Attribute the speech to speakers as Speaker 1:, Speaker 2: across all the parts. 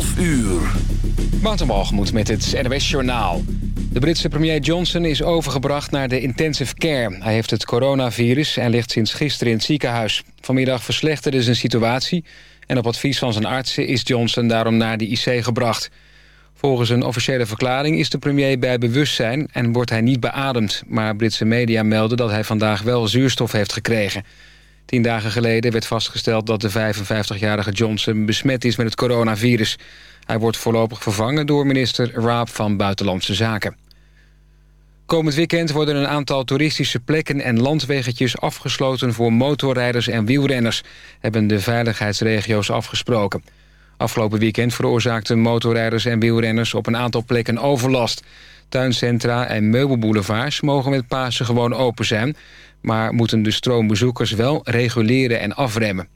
Speaker 1: 12 uur.
Speaker 2: moet met het NWS Journaal. De Britse premier Johnson is overgebracht naar de intensive care. Hij heeft het coronavirus en ligt sinds gisteren in het ziekenhuis. Vanmiddag verslechterde zijn situatie... en op advies van zijn artsen is Johnson daarom naar de IC gebracht. Volgens een officiële verklaring is de premier bij bewustzijn... en wordt hij niet beademd. Maar Britse media melden dat hij vandaag wel zuurstof heeft gekregen... Tien dagen geleden werd vastgesteld dat de 55-jarige Johnson besmet is met het coronavirus. Hij wordt voorlopig vervangen door minister Raab van Buitenlandse Zaken. Komend weekend worden een aantal toeristische plekken en landweggetjes afgesloten voor motorrijders en wielrenners, hebben de veiligheidsregio's afgesproken. Afgelopen weekend veroorzaakten motorrijders en wielrenners op een aantal plekken overlast. Tuincentra en meubelboulevards mogen met Pasen gewoon open zijn maar moeten de stroombezoekers wel reguleren en afremmen.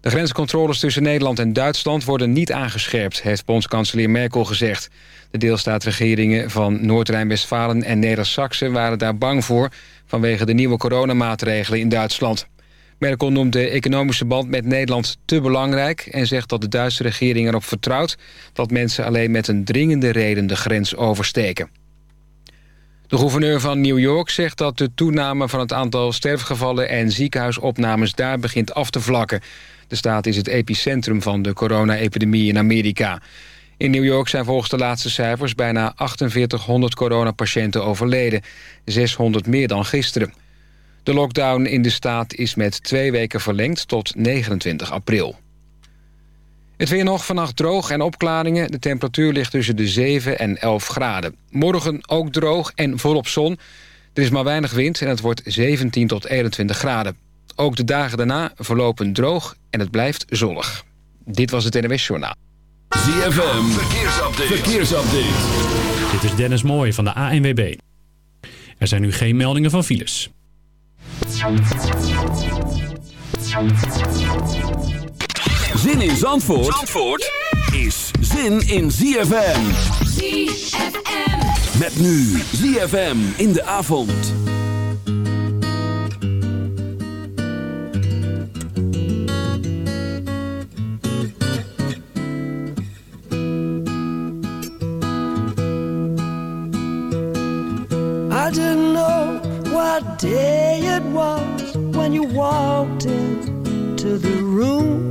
Speaker 2: De grenscontroles tussen Nederland en Duitsland worden niet aangescherpt... heeft bondskanselier Merkel gezegd. De deelstaatregeringen van Noord-Rijn-Westfalen en Neder-Saxe... waren daar bang voor vanwege de nieuwe coronamaatregelen in Duitsland. Merkel noemt de economische band met Nederland te belangrijk... en zegt dat de Duitse regering erop vertrouwt... dat mensen alleen met een dringende reden de grens oversteken. De gouverneur van New York zegt dat de toename van het aantal sterfgevallen en ziekenhuisopnames daar begint af te vlakken. De staat is het epicentrum van de corona-epidemie in Amerika. In New York zijn volgens de laatste cijfers bijna 4800 coronapatiënten overleden. 600 meer dan gisteren. De lockdown in de staat is met twee weken verlengd tot 29 april. Het weer nog vannacht droog en opklaringen. De temperatuur ligt tussen de 7 en 11 graden. Morgen ook droog en volop zon. Er is maar weinig wind en het wordt 17 tot 21 graden. Ook de dagen daarna verlopen droog en het blijft zonnig. Dit was het NWS Journaal.
Speaker 1: ZFM, verkeersupdate. verkeersupdate.
Speaker 3: Dit is Dennis Mooij van de ANWB. Er zijn nu geen meldingen van files.
Speaker 1: Zin in Zandvoort, Zandvoort is zin in ZFM.
Speaker 4: ZFM.
Speaker 1: Met nu ZFM in de avond.
Speaker 5: I didn't know what day it was when you walked into the room.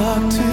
Speaker 5: talk to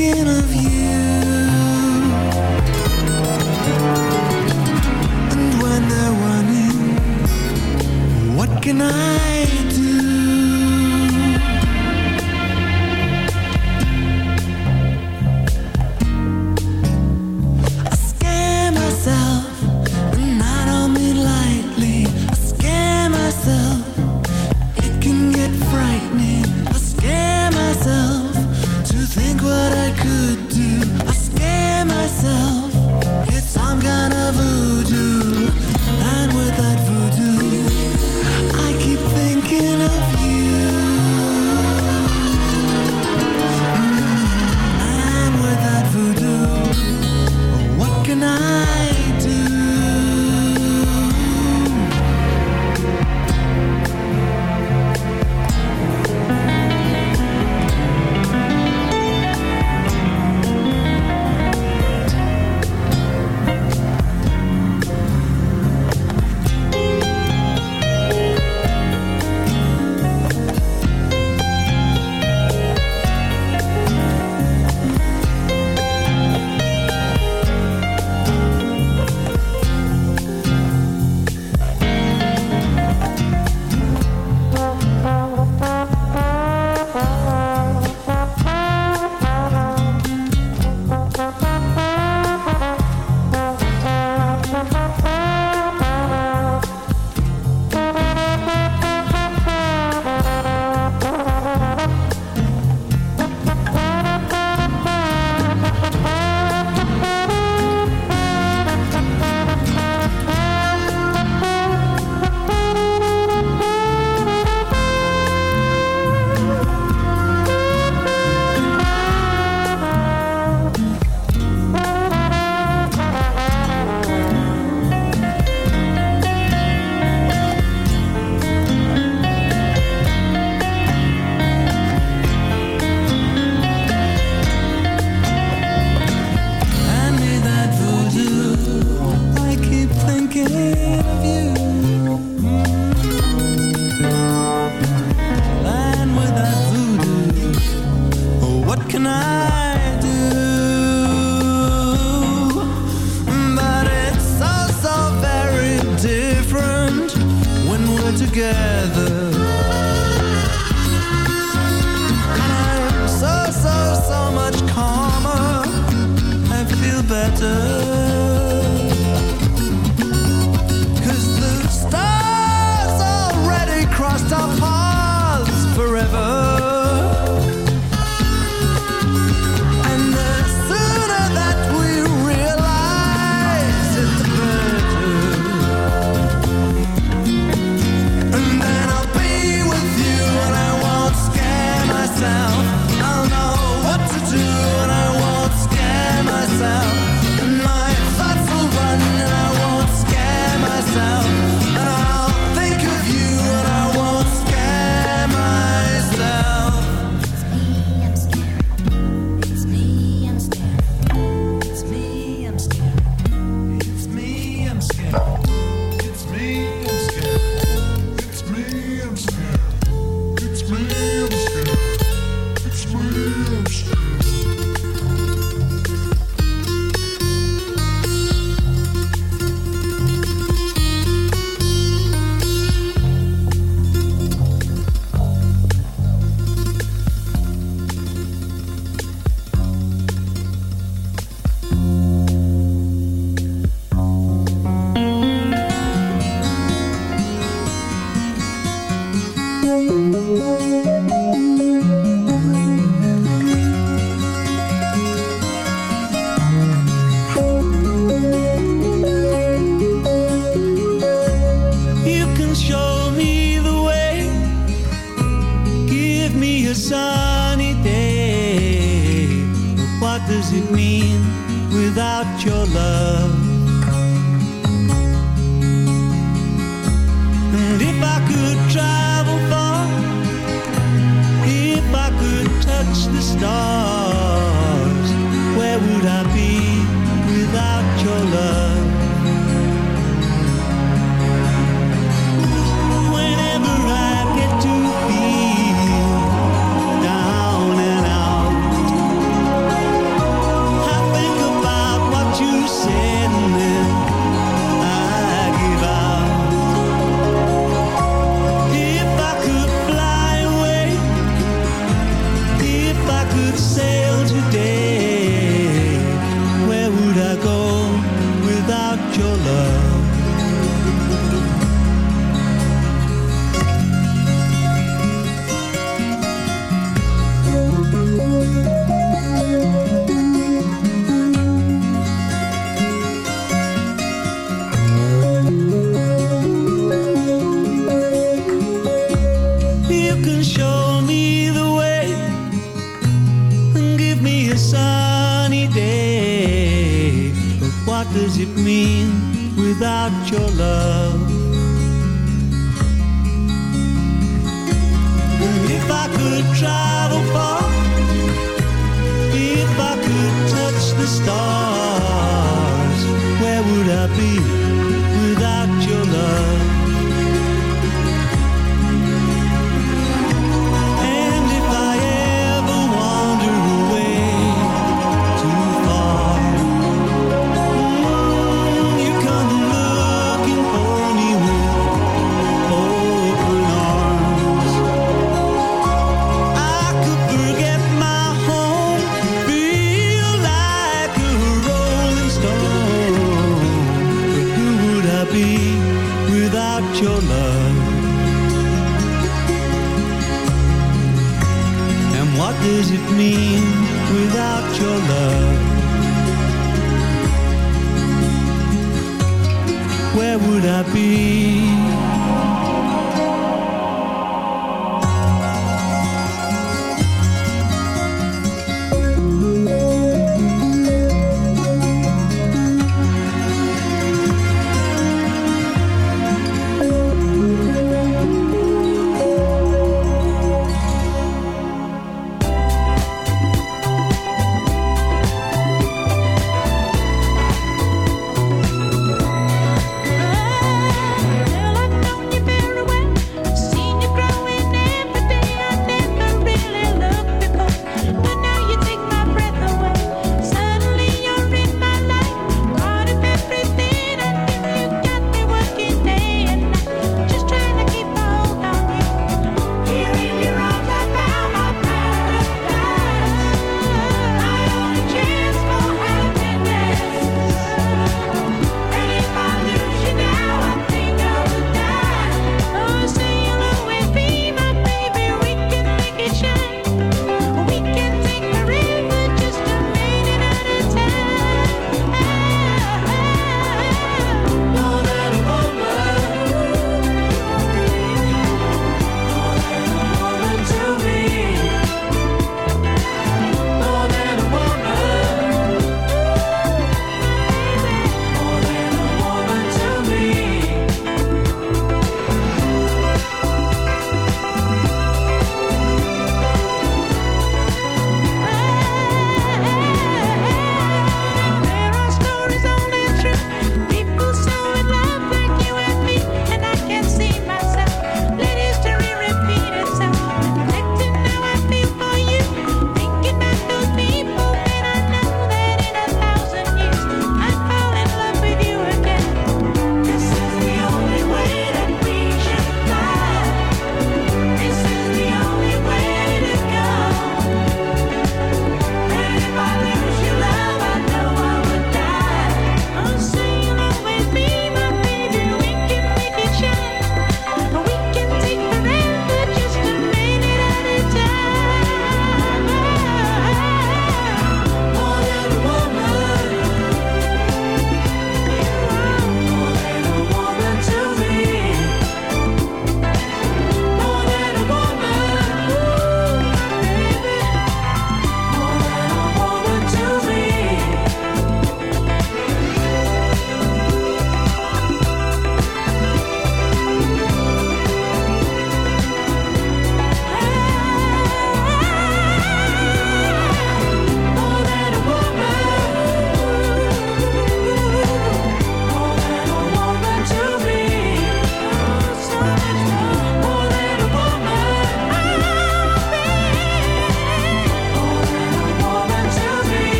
Speaker 5: thinking of
Speaker 6: you.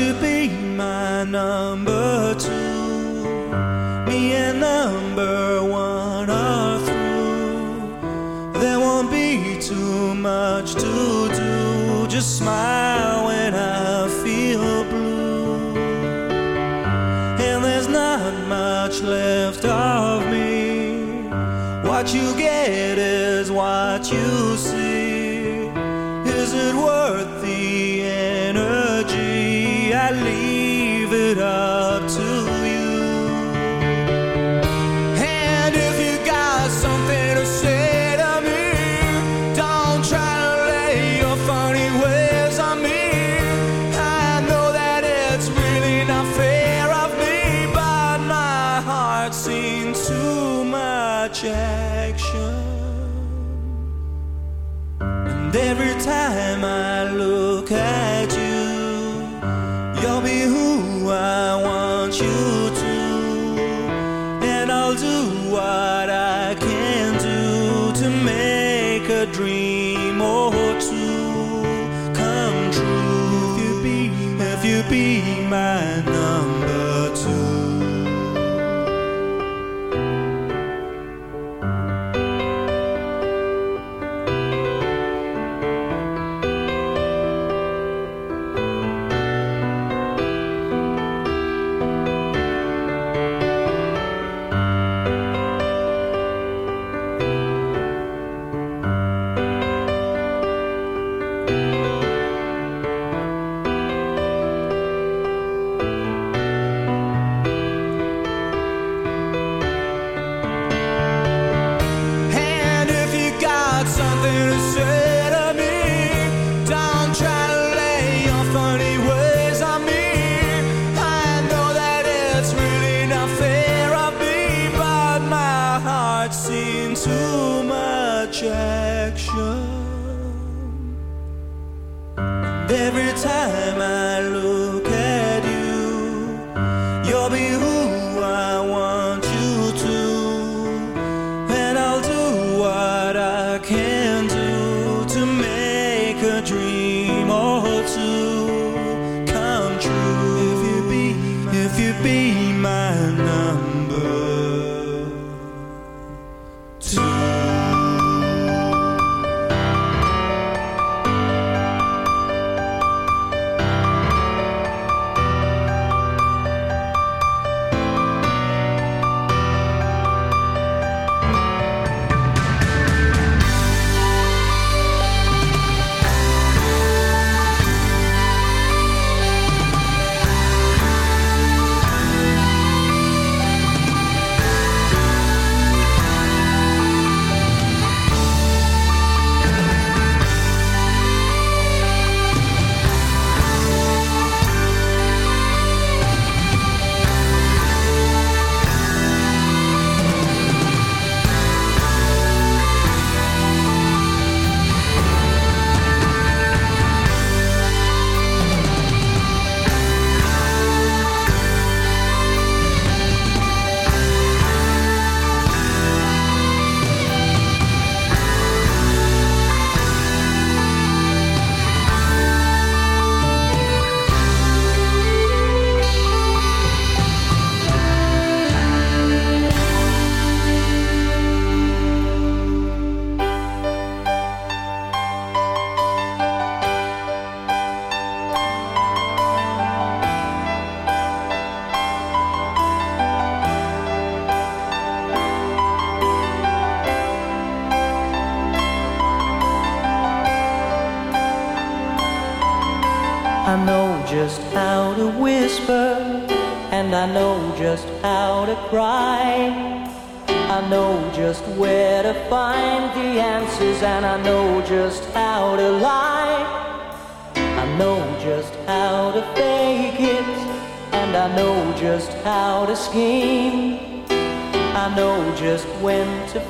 Speaker 6: to be my number two. Me and number one are through. There won't be too much to do. Just smile.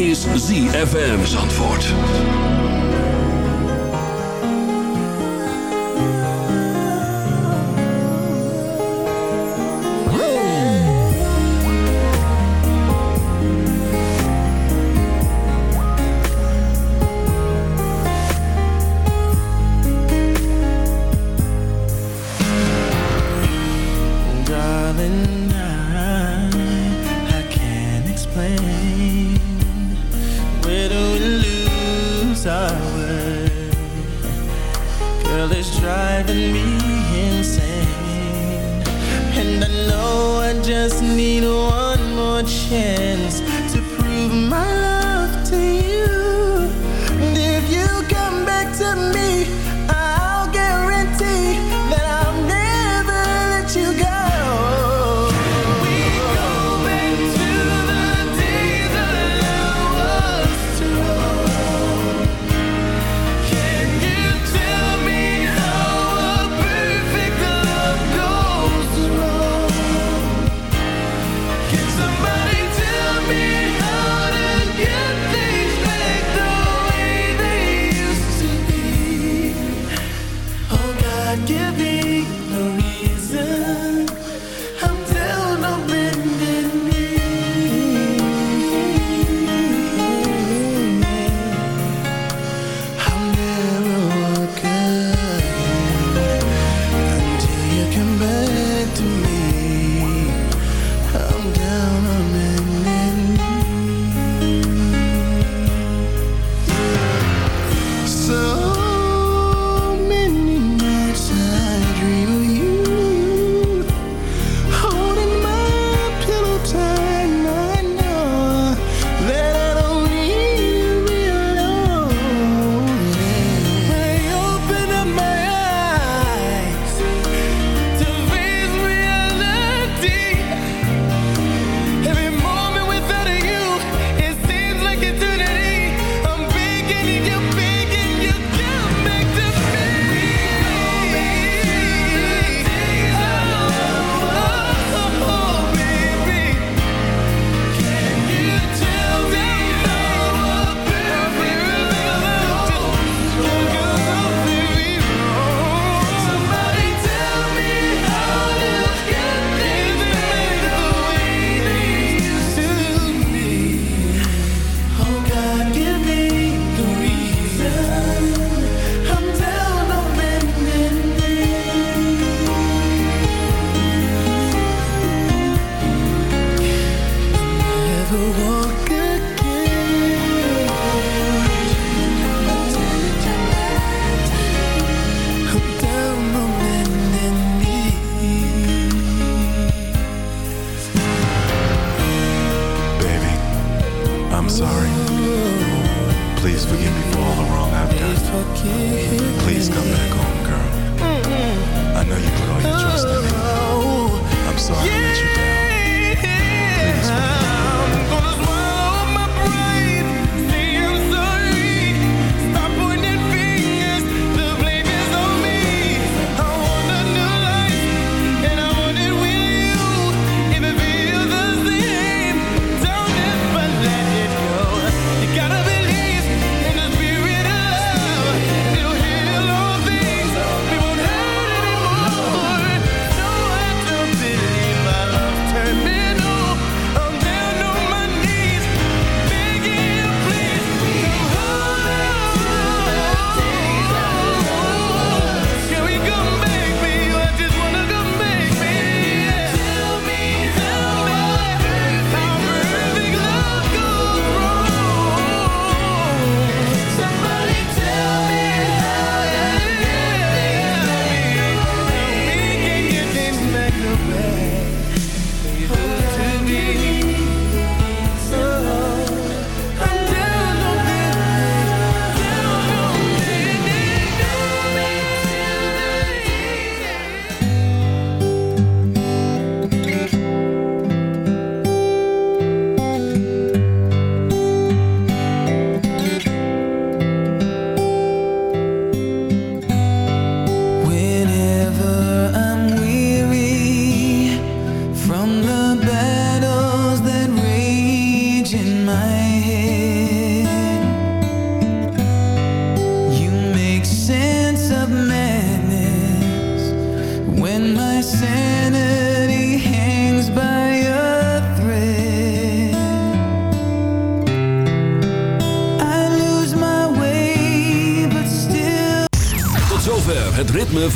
Speaker 7: is
Speaker 1: ZFM's Zandvoort.